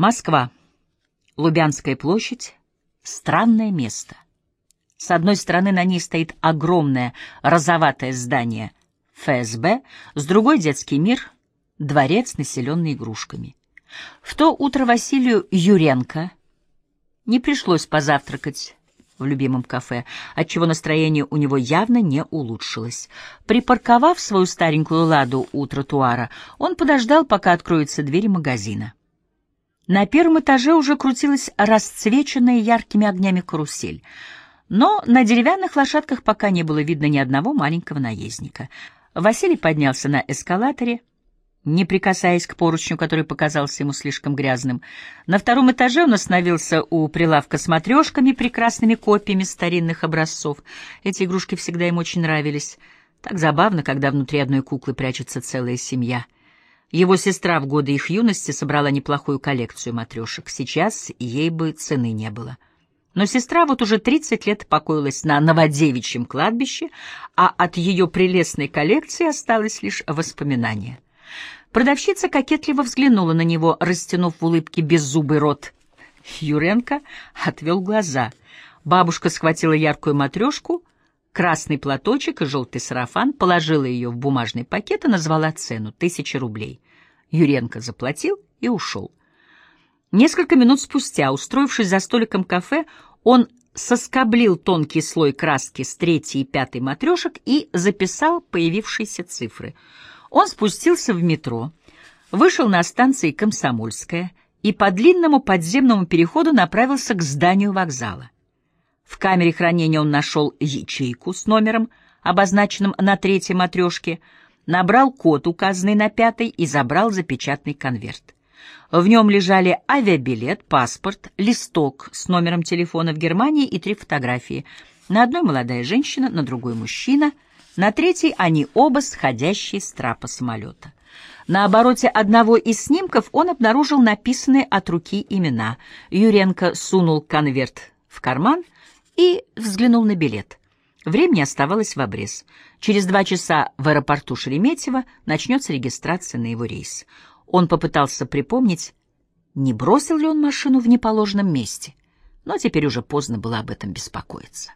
Москва. Лубянская площадь. Странное место. С одной стороны на ней стоит огромное розоватое здание ФСБ, с другой — детский мир, дворец, населенный игрушками. В то утро Василию Юренко не пришлось позавтракать в любимом кафе, отчего настроение у него явно не улучшилось. Припарковав свою старенькую ладу у тротуара, он подождал, пока откроются двери магазина. На первом этаже уже крутилась расцвеченная яркими огнями карусель, но на деревянных лошадках пока не было видно ни одного маленького наездника. Василий поднялся на эскалаторе, не прикасаясь к поручню, который показался ему слишком грязным. На втором этаже он остановился у прилавка с матрешками, прекрасными копиями старинных образцов. Эти игрушки всегда ему очень нравились. Так забавно, когда внутри одной куклы прячется целая семья. Его сестра в годы их юности собрала неплохую коллекцию матрешек. Сейчас ей бы цены не было. Но сестра вот уже 30 лет покоилась на Новодевичьем кладбище, а от ее прелестной коллекции осталось лишь воспоминание — Продавщица кокетливо взглянула на него, растянув в улыбке беззубый рот. Юренко отвел глаза. Бабушка схватила яркую матрешку, красный платочек и желтый сарафан, положила ее в бумажный пакет и назвала цену — тысяча рублей. Юренко заплатил и ушел. Несколько минут спустя, устроившись за столиком кафе, он соскоблил тонкий слой краски с третьей и пятой матрешек и записал появившиеся цифры — он спустился в метро, вышел на станции Комсомольская и по длинному подземному переходу направился к зданию вокзала. В камере хранения он нашел ячейку с номером, обозначенным на третьей матрешке, набрал код, указанный на пятой, и забрал запечатанный конверт. В нем лежали авиабилет, паспорт, листок с номером телефона в Германии и три фотографии. На одной молодая женщина, на другой мужчина — на третьей они оба сходящие с трапа самолета. На обороте одного из снимков он обнаружил написанные от руки имена. Юренко сунул конверт в карман и взглянул на билет. Времени оставалось в обрез. Через два часа в аэропорту Шереметьево начнется регистрация на его рейс. Он попытался припомнить, не бросил ли он машину в неположенном месте, но теперь уже поздно было об этом беспокоиться.